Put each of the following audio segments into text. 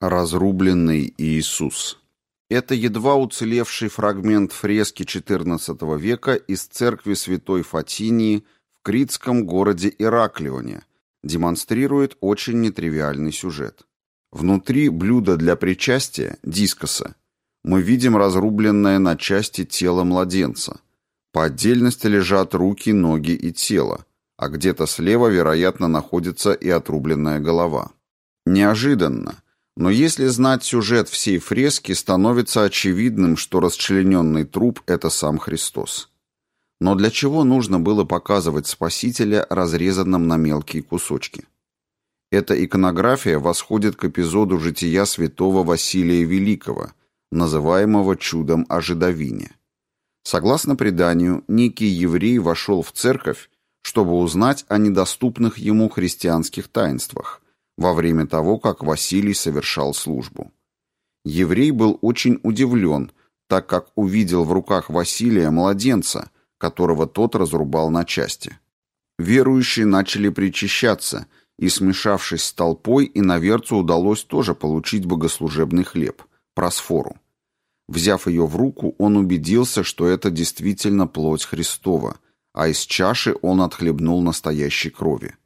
Разрубленный Иисус. Это едва уцелевший фрагмент фрески XIV века из церкви Святой Фатинии в критском городе Ираклионе, демонстрирует очень нетривиальный сюжет. Внутри блюда для причастия, дискоса, мы видим разрубленное на части тело младенца. По отдельности лежат руки, ноги и тело, а где-то слева, вероятно, находится и отрубленная голова. Неожиданно – но если знать сюжет всей фрески, становится очевидным, что расчлененный труп – это сам Христос. Но для чего нужно было показывать Спасителя разрезанным на мелкие кусочки? Эта иконография восходит к эпизоду жития святого Василия Великого, называемого чудом о жидовине. Согласно преданию, некий еврей вошел в церковь, чтобы узнать о недоступных ему христианских таинствах – во время того, как Василий совершал службу. Еврей был очень удивлен, так как увидел в руках Василия младенца, которого тот разрубал на части. Верующие начали причащаться, и, смешавшись с толпой, иноверцу удалось тоже получить богослужебный хлеб, просфору. Взяв ее в руку, он убедился, что это действительно плоть Христова, а из чаши он отхлебнул настоящей крови.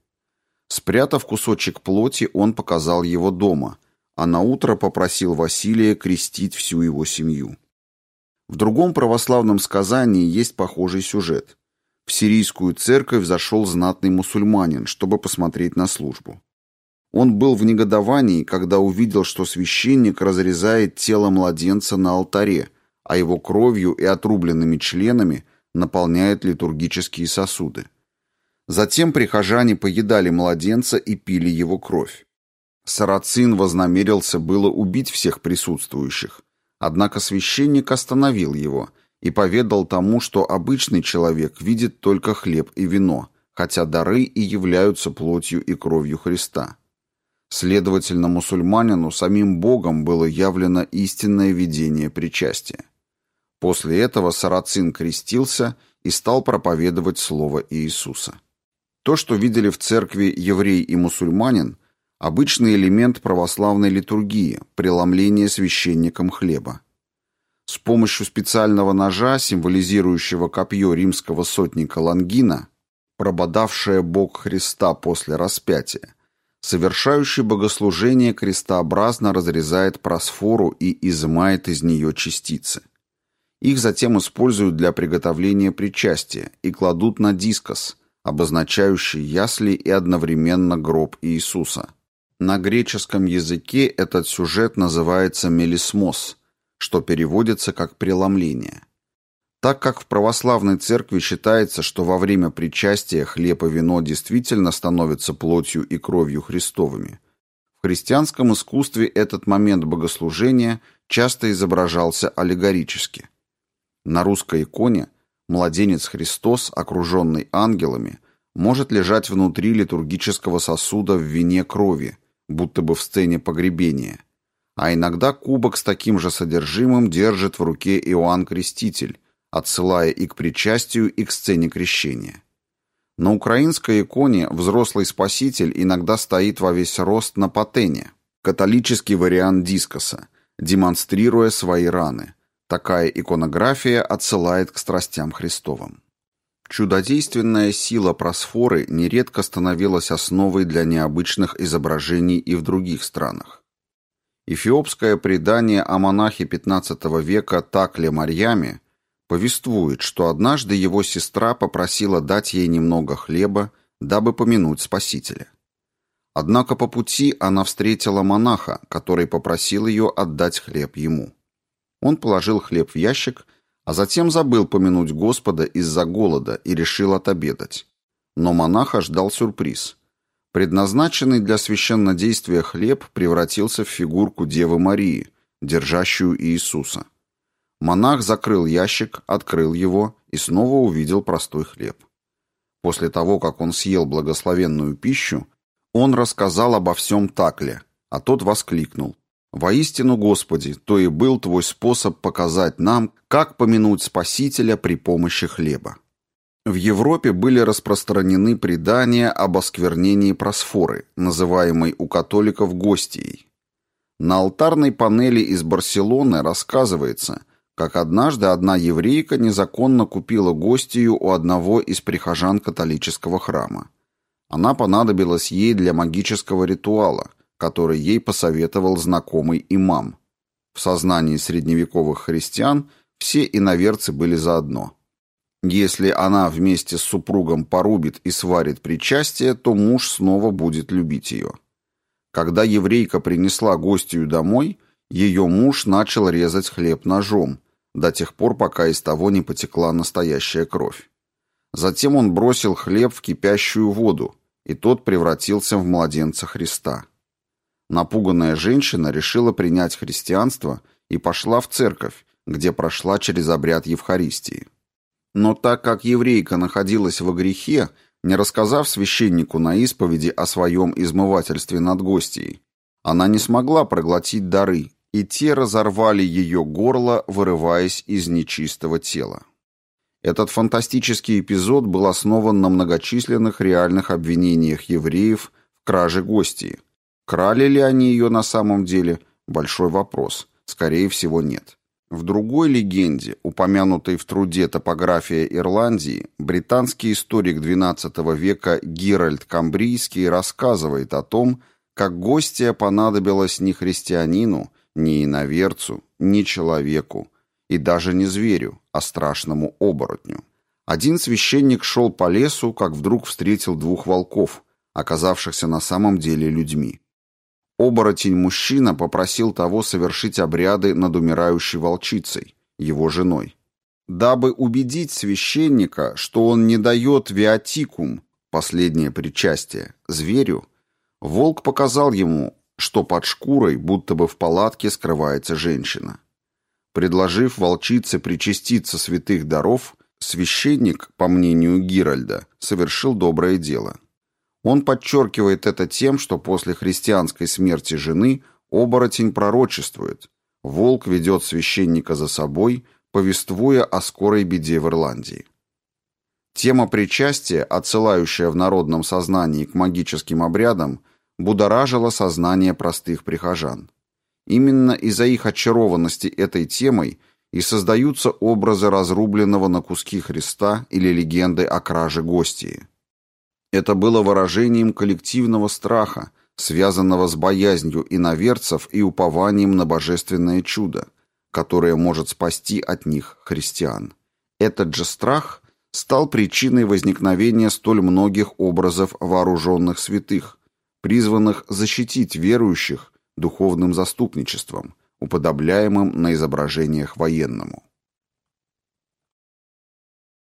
Спрятав кусочек плоти, он показал его дома, а на утро попросил Василия крестить всю его семью. В другом православном сказании есть похожий сюжет. В сирийскую церковь зашел знатный мусульманин, чтобы посмотреть на службу. Он был в негодовании, когда увидел, что священник разрезает тело младенца на алтаре, а его кровью и отрубленными членами наполняет литургические сосуды. Затем прихожане поедали младенца и пили его кровь. Сарацин вознамерился было убить всех присутствующих, однако священник остановил его и поведал тому, что обычный человек видит только хлеб и вино, хотя дары и являются плотью и кровью Христа. Следовательно, мусульманину самим Богом было явлено истинное видение причастия. После этого Сарацин крестился и стал проповедовать слово Иисуса. То, что видели в церкви еврей и мусульманин, обычный элемент православной литургии, преломление священником хлеба. С помощью специального ножа, символизирующего копье римского сотника Лангина, прободавшее Бог Христа после распятия, совершающий богослужение крестообразно разрезает просфору и изымает из нее частицы. Их затем используют для приготовления причастия и кладут на дискос – обозначающий ясли и одновременно гроб Иисуса. На греческом языке этот сюжет называется мелисмос, что переводится как «преломление». Так как в православной церкви считается, что во время причастия хлеб и вино действительно становятся плотью и кровью Христовыми, в христианском искусстве этот момент богослужения часто изображался аллегорически. На русской иконе – Младенец Христос, окруженный ангелами, может лежать внутри литургического сосуда в вине крови, будто бы в сцене погребения. А иногда кубок с таким же содержимым держит в руке Иоанн Креститель, отсылая и к причастию, и к сцене крещения. На украинской иконе взрослый спаситель иногда стоит во весь рост на патене, католический вариант дискоса, демонстрируя свои раны – Такая иконография отсылает к страстям Христовым. Чудодейственная сила просфоры нередко становилась основой для необычных изображений и в других странах. Эфиопское предание о монахе XV века Такле Марьяме повествует, что однажды его сестра попросила дать ей немного хлеба, дабы помянуть Спасителя. Однако по пути она встретила монаха, который попросил ее отдать хлеб ему. Он положил хлеб в ящик, а затем забыл помянуть Господа из-за голода и решил отобедать. Но монаха ждал сюрприз. Предназначенный для священнодействия хлеб превратился в фигурку Девы Марии, держащую Иисуса. Монах закрыл ящик, открыл его и снова увидел простой хлеб. После того, как он съел благословенную пищу, он рассказал обо всем Такле, а тот воскликнул. Воистину, Господи, то и был Твой способ показать нам, как помянуть Спасителя при помощи хлеба. В Европе были распространены предания об осквернении просфоры, называемой у католиков гостией. На алтарной панели из Барселоны рассказывается, как однажды одна еврейка незаконно купила гостью у одного из прихожан католического храма. Она понадобилась ей для магического ритуала, который ей посоветовал знакомый имам. В сознании средневековых христиан все иноверцы были заодно. Если она вместе с супругом порубит и сварит причастие, то муж снова будет любить ее. Когда еврейка принесла гостью домой, ее муж начал резать хлеб ножом, до тех пор, пока из того не потекла настоящая кровь. Затем он бросил хлеб в кипящую воду, и тот превратился в младенца Христа. Напуганная женщина решила принять христианство и пошла в церковь, где прошла через обряд Евхаристии. Но так как еврейка находилась во грехе, не рассказав священнику на исповеди о своем измывательстве над гостьей, она не смогла проглотить дары, и те разорвали ее горло, вырываясь из нечистого тела. Этот фантастический эпизод был основан на многочисленных реальных обвинениях евреев в краже гостей. Крали ли они ее на самом деле – большой вопрос. Скорее всего, нет. В другой легенде, упомянутой в труде «Топография Ирландии», британский историк XII века Геральд Камбрийский рассказывает о том, как гостья понадобилась не христианину, не иноверцу, не человеку, и даже не зверю, а страшному оборотню. Один священник шел по лесу, как вдруг встретил двух волков, оказавшихся на самом деле людьми. Оборотень-мужчина попросил того совершить обряды над умирающей волчицей, его женой. Дабы убедить священника, что он не дает виатикум, последнее причастие, зверю, волк показал ему, что под шкурой, будто бы в палатке, скрывается женщина. Предложив волчице причаститься святых даров, священник, по мнению Гиральда, совершил доброе дело. Он подчеркивает это тем, что после христианской смерти жены оборотень пророчествует. Волк ведет священника за собой, повествуя о скорой беде в Ирландии. Тема причастия, отсылающая в народном сознании к магическим обрядам, будоражила сознание простых прихожан. Именно из-за их очарованности этой темой и создаются образы разрубленного на куски Христа или легенды о краже гостии. Это было выражением коллективного страха, связанного с боязнью иноверцев и упованием на божественное чудо, которое может спасти от них христиан. Этот же страх стал причиной возникновения столь многих образов вооруженных святых, призванных защитить верующих духовным заступничеством, уподобляемым на изображениях военному.